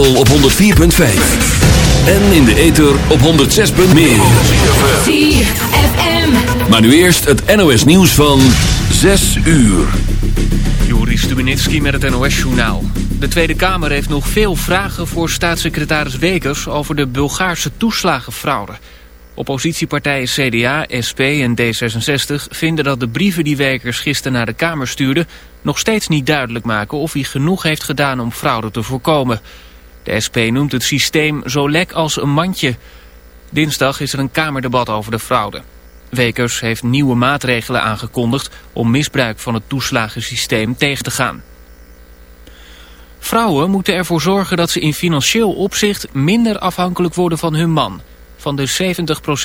kabel op 104.5. En in de ether op 106.9. meer. Maar nu eerst het NOS nieuws van 6 uur. Joris Stubenitski met het NOS-journaal. De Tweede Kamer heeft nog veel vragen voor staatssecretaris Wekers... over de Bulgaarse toeslagenfraude. Oppositiepartijen CDA, SP en D66 vinden dat de brieven die Wekers gisteren naar de Kamer stuurde... nog steeds niet duidelijk maken of hij genoeg heeft gedaan om fraude te voorkomen. De SP noemt het systeem zo lek als een mandje. Dinsdag is er een Kamerdebat over de fraude. Wekers heeft nieuwe maatregelen aangekondigd om misbruik van het toeslagensysteem tegen te gaan. Vrouwen moeten ervoor zorgen dat ze in financieel opzicht minder afhankelijk worden van hun man. Van de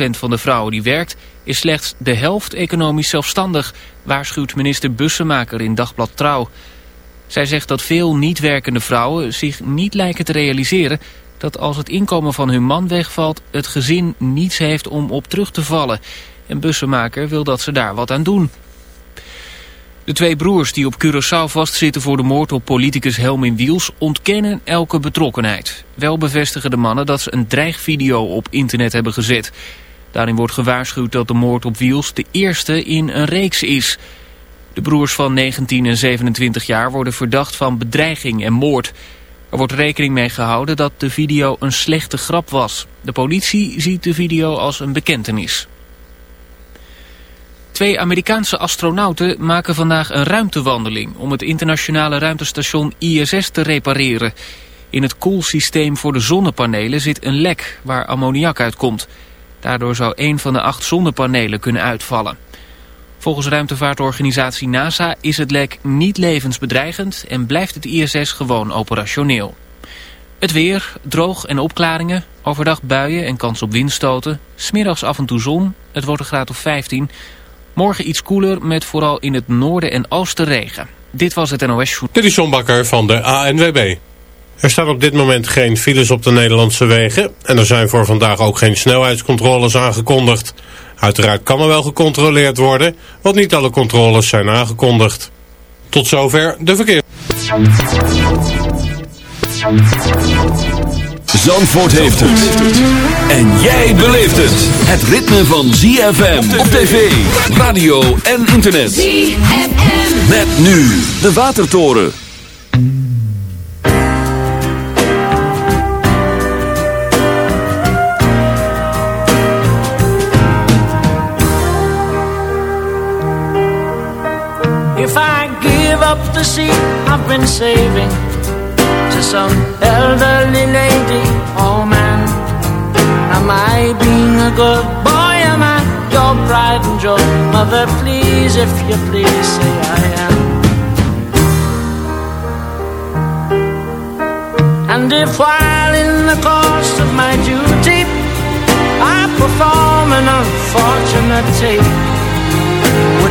70% van de vrouwen die werkt is slechts de helft economisch zelfstandig, waarschuwt minister Bussemaker in Dagblad Trouw. Zij zegt dat veel niet werkende vrouwen zich niet lijken te realiseren dat als het inkomen van hun man wegvalt, het gezin niets heeft om op terug te vallen. En Bussemaker wil dat ze daar wat aan doen. De twee broers die op Curaçao vastzitten voor de moord op politicus Helmin Wiels ontkennen elke betrokkenheid. Wel bevestigen de mannen dat ze een dreigvideo op internet hebben gezet. Daarin wordt gewaarschuwd dat de moord op Wiels de eerste in een reeks is. De broers van 19 en 27 jaar worden verdacht van bedreiging en moord. Er wordt rekening mee gehouden dat de video een slechte grap was. De politie ziet de video als een bekentenis. Twee Amerikaanse astronauten maken vandaag een ruimtewandeling... om het internationale ruimtestation ISS te repareren. In het koelsysteem voor de zonnepanelen zit een lek waar ammoniak uitkomt. Daardoor zou een van de acht zonnepanelen kunnen uitvallen. Volgens ruimtevaartorganisatie NASA is het lek niet levensbedreigend... en blijft het ISS gewoon operationeel. Het weer, droog en opklaringen, overdag buien en kans op windstoten... smiddags af en toe zon, het wordt een graad of 15... Morgen iets koeler met vooral in het noorden en oosten regen. Dit was het NOS Show. Dit is John Bakker van de ANWB. Er staan op dit moment geen files op de Nederlandse wegen... en er zijn voor vandaag ook geen snelheidscontroles aangekondigd. Uiteraard kan er wel gecontroleerd worden... want niet alle controles zijn aangekondigd. Tot zover de verkeer. Zandvoort heeft het. En jij beleeft het. Het ritme van ZFM op tv, radio en internet. ZFM. Met nu de Watertoren. Up the seat I've been saving to some elderly lady. Oh man, am I being a good boy? Am I your pride and joy? Mother, please, if you please, say I am. And if while in the course of my duty I perform an unfortunate would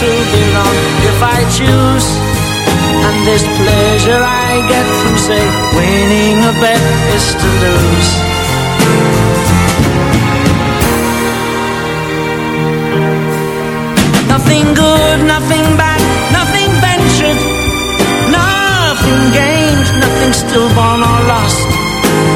to belong if I choose. And this pleasure I get from, say, winning a bet is to lose. Nothing good, nothing bad, nothing ventured, nothing gained, nothing still born or lost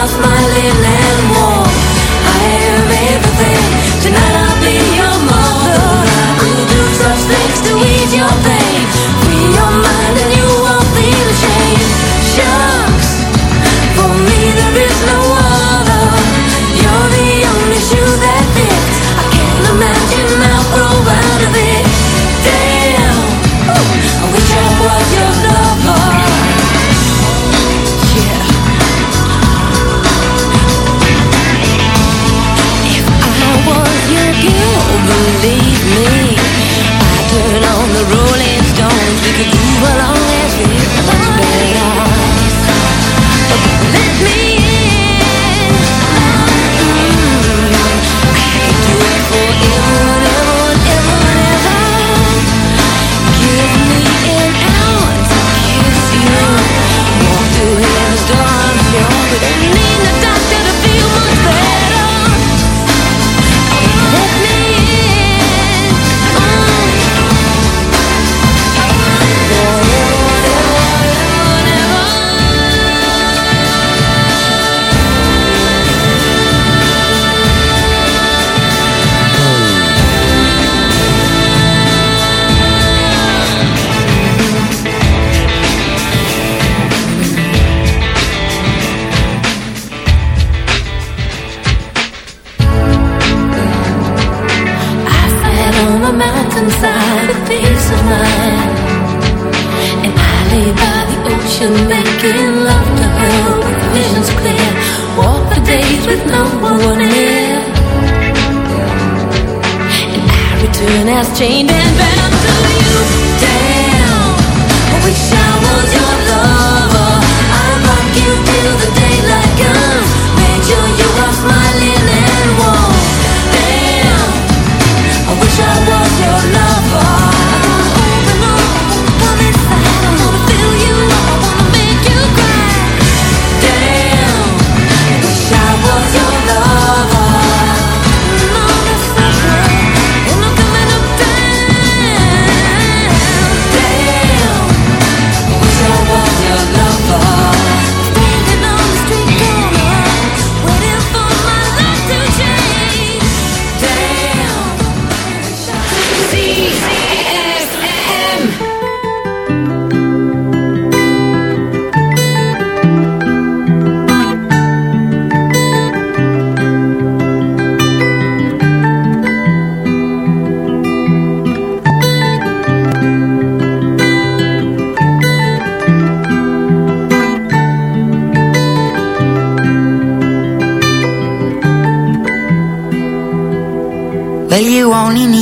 lost my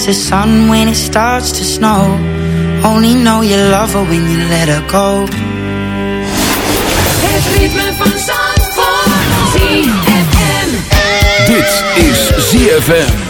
miss the sun when it starts to snow Only know you love her when you let her go Het ritme van Zandvoort. ZFM. Dit is ZFM.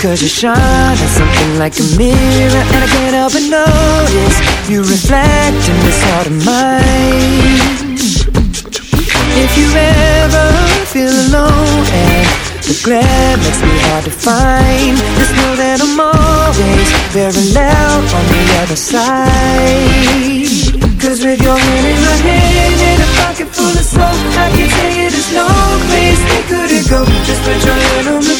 Cause you shine on something like a mirror And I can't help but notice You reflect in this heart of mine. If you ever feel alone And the glare makes me hard to find Just know that I'm always Very loud on the other side. Cause with your hand in my hand And a pocket full of soap I can tell you there's no place they couldn't go Just put your hand on the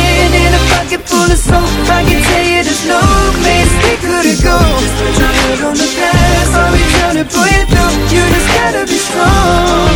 full of. I can tell you there's no place could go. On the past, to pull through. You just gotta be strong.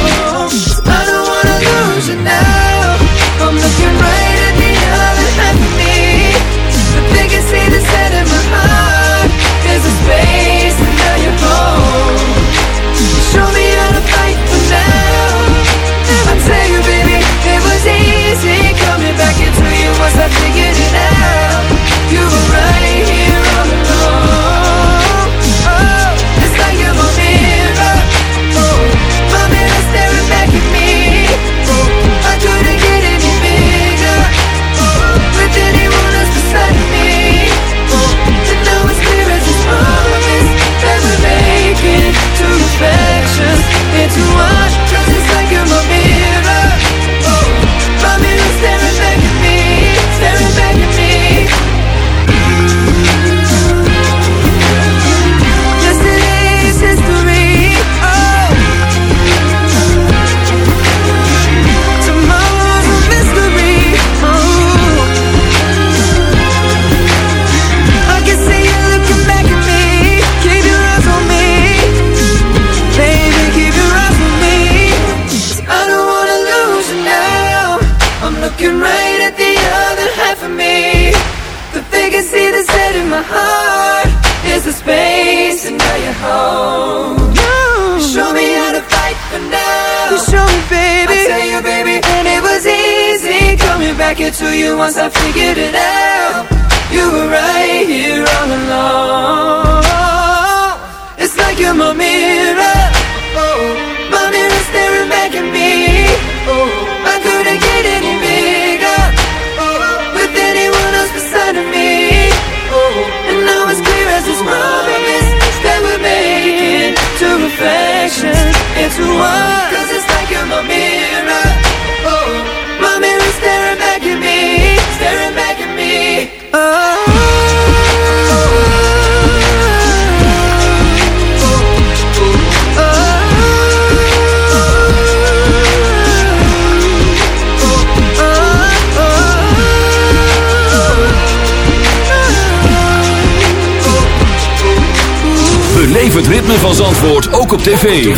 het ritme van Zandvoort ook op tv.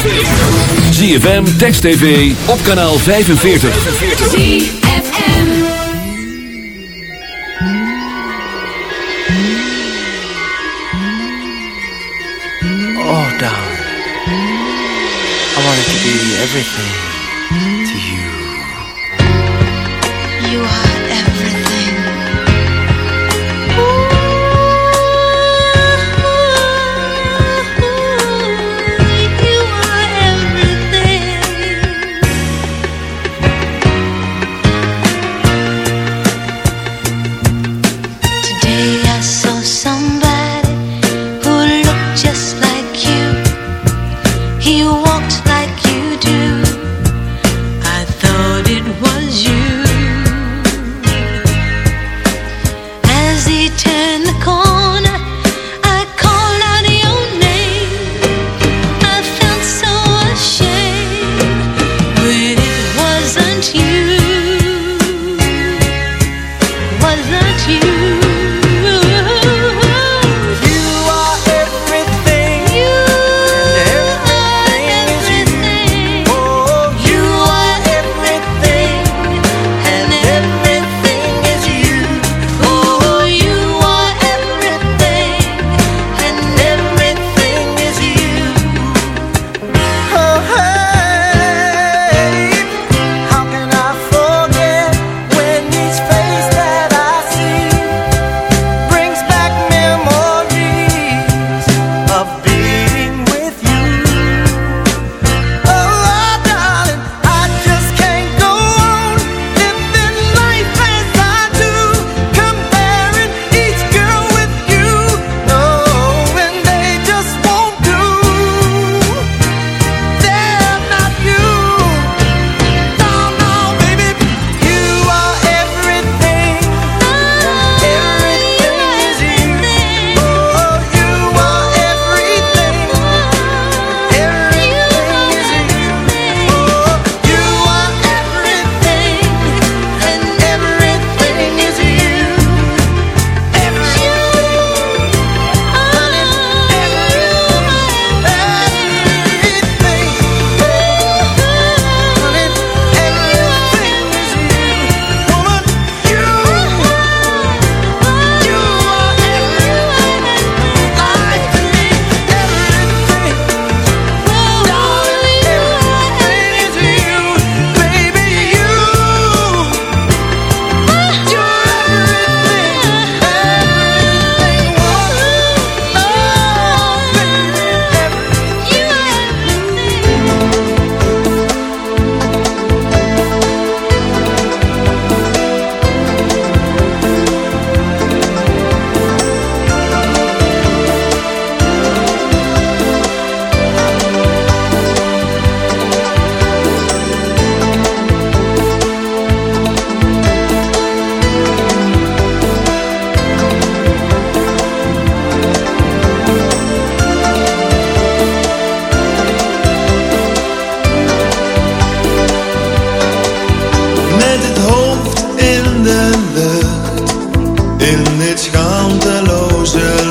ZFM, Text TV, op kanaal 45. ZFM Oh, darling. I wanted to everything. yourself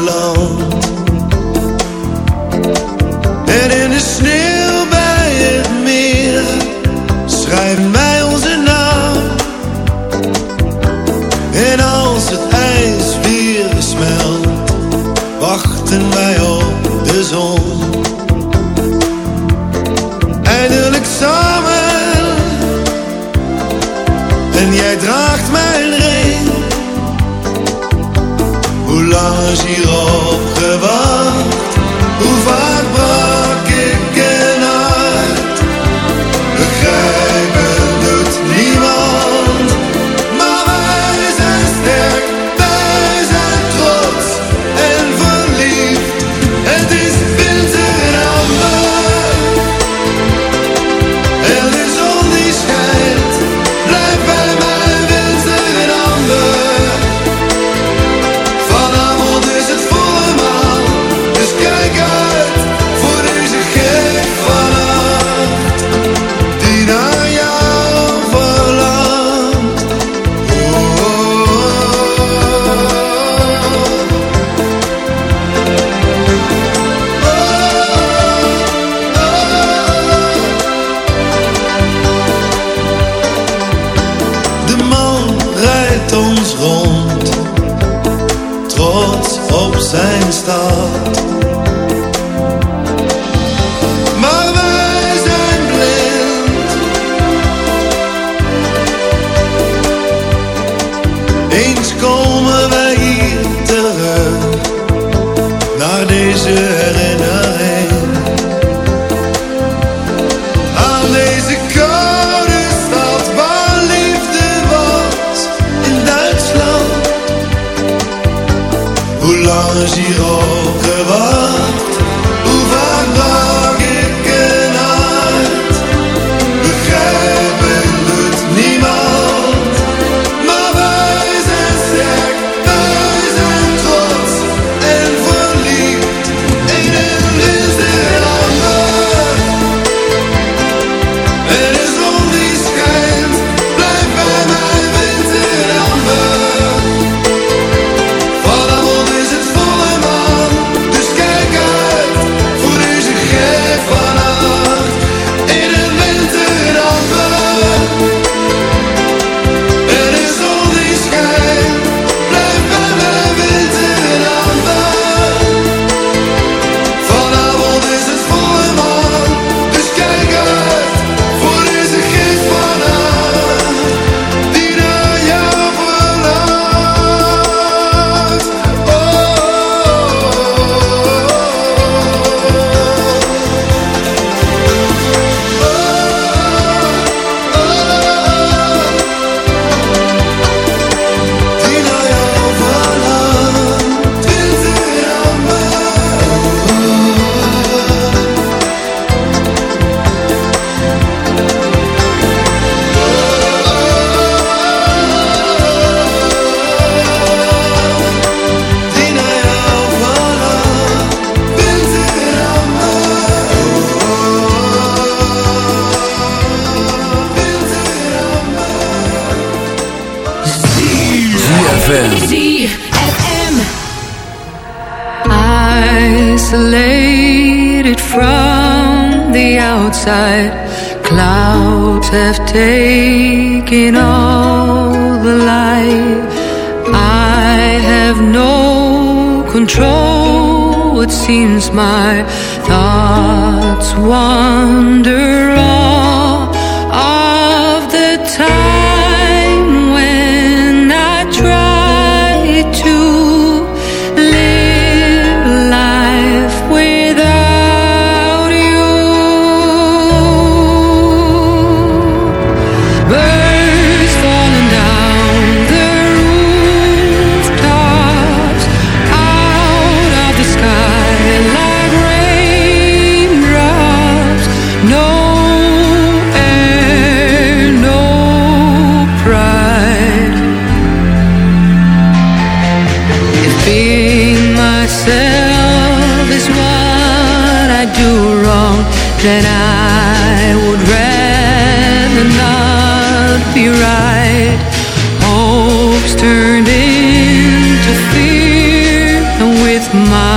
isolated from the outside. Clouds have taken all the light. I have no control. It seems my thoughts wander all of the time. then I would rather not be right. Hopes turned into fear, and with my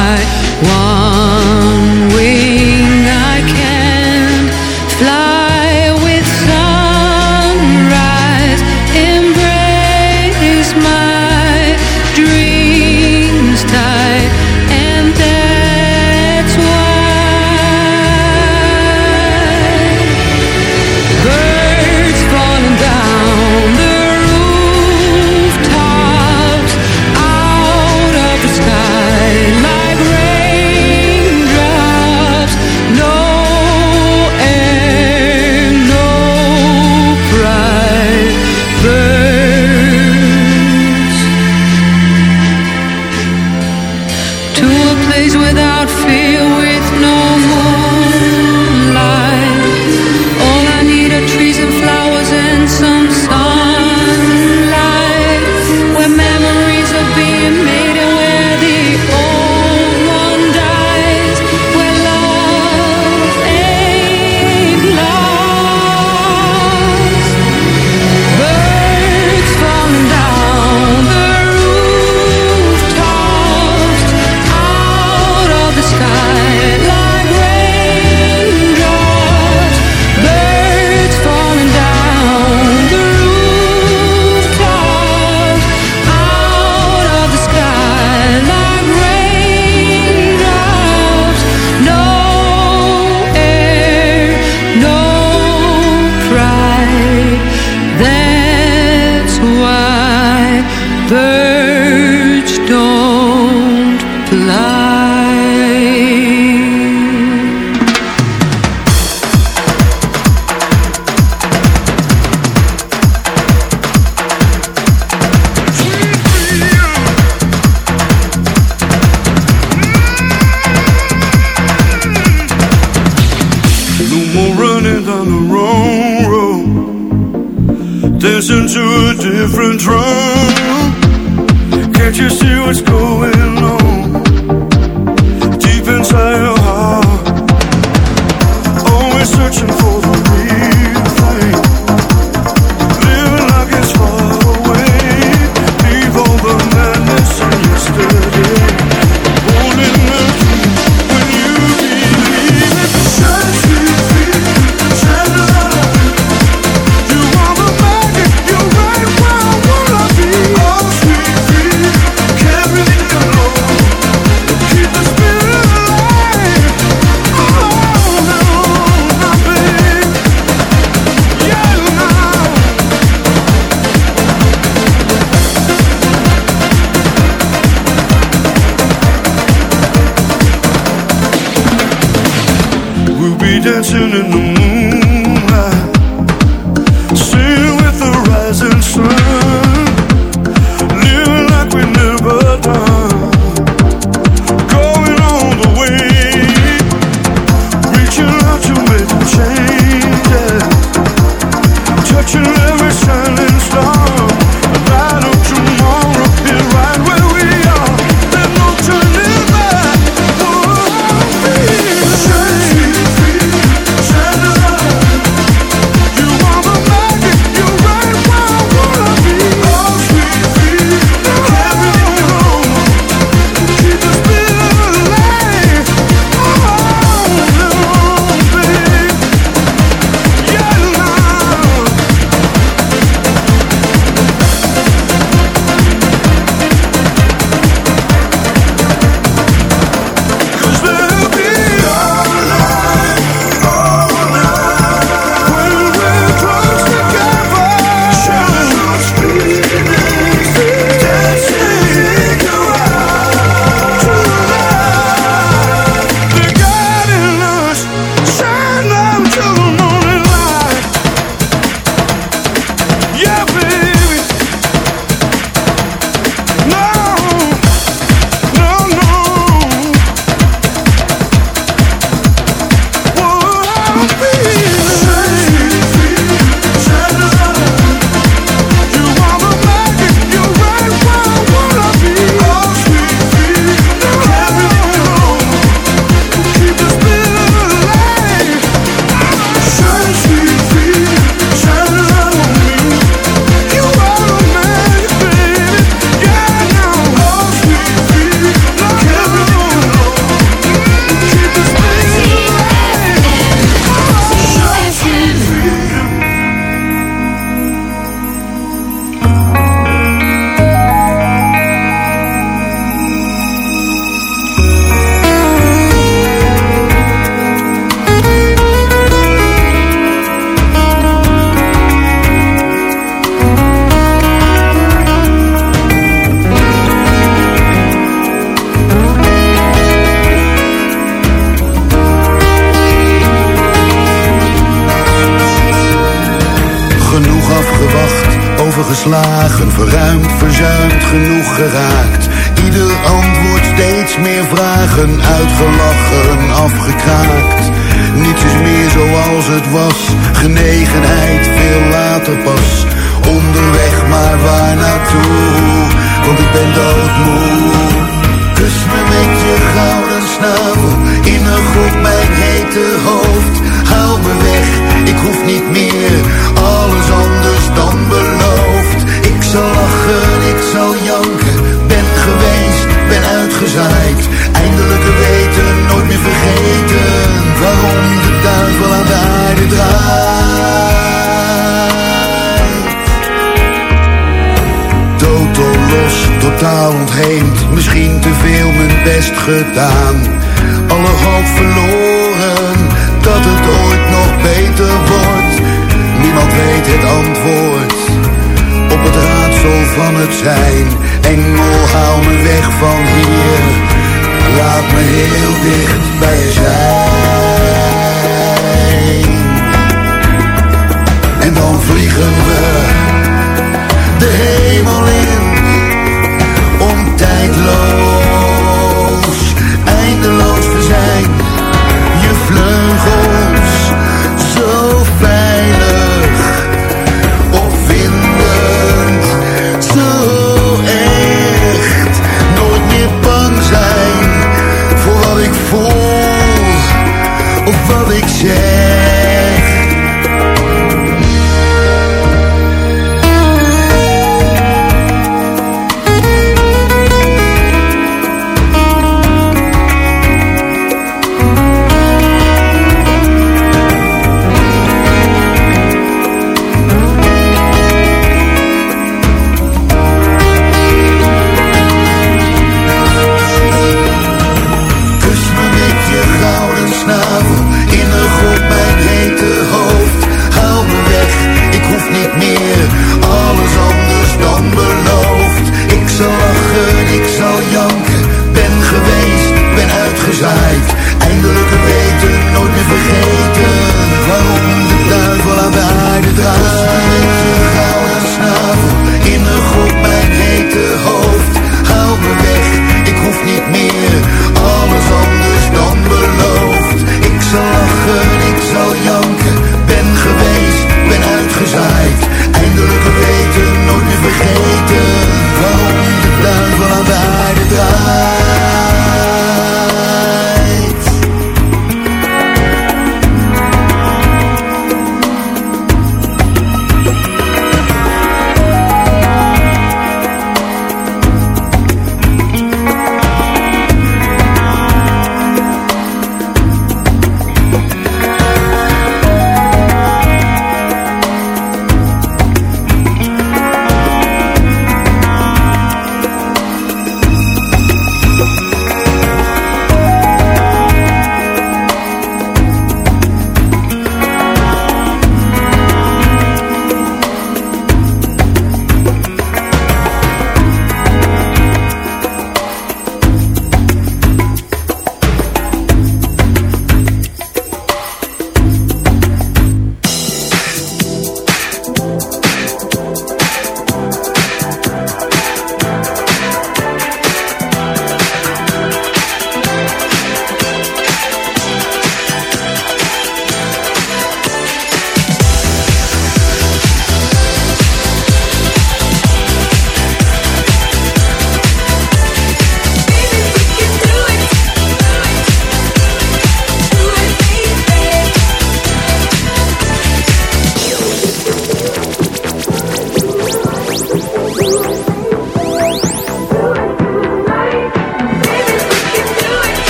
uitgezaaid. Eindelijk weten, nooit meer vergeten, waarom de duivel aan de aarde draait. Totaal los, totaal ontheemd, misschien te veel mijn best gedaan. Alle hoop verloren, dat het ooit nog beter wordt. Niemand weet het antwoord op het raadsel van het zijn. Engel, hou me weg van hier, laat me heel dicht bij je zijn. En dan vliegen we de hemel in, ontijdloos, eindeloos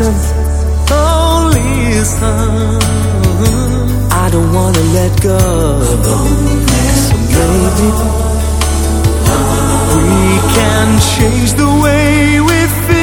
absent, lonely sun. I don't wanna let go. So maybe we can change the way we feel.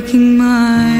breaking my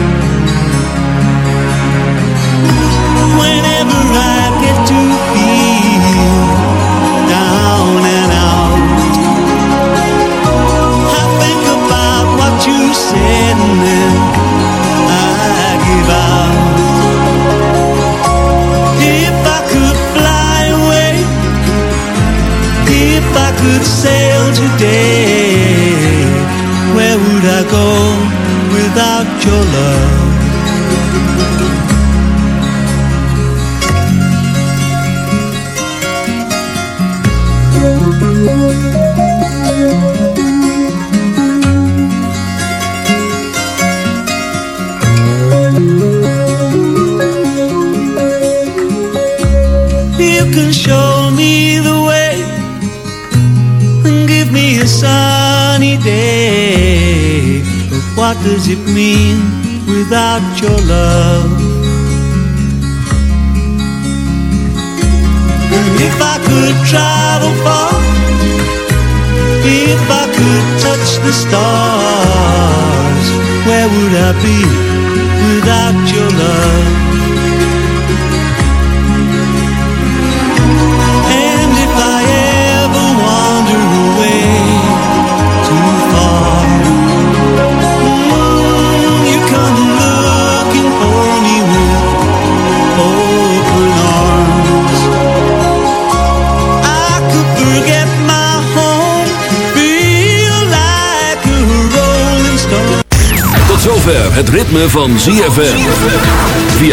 Van ZFM. Via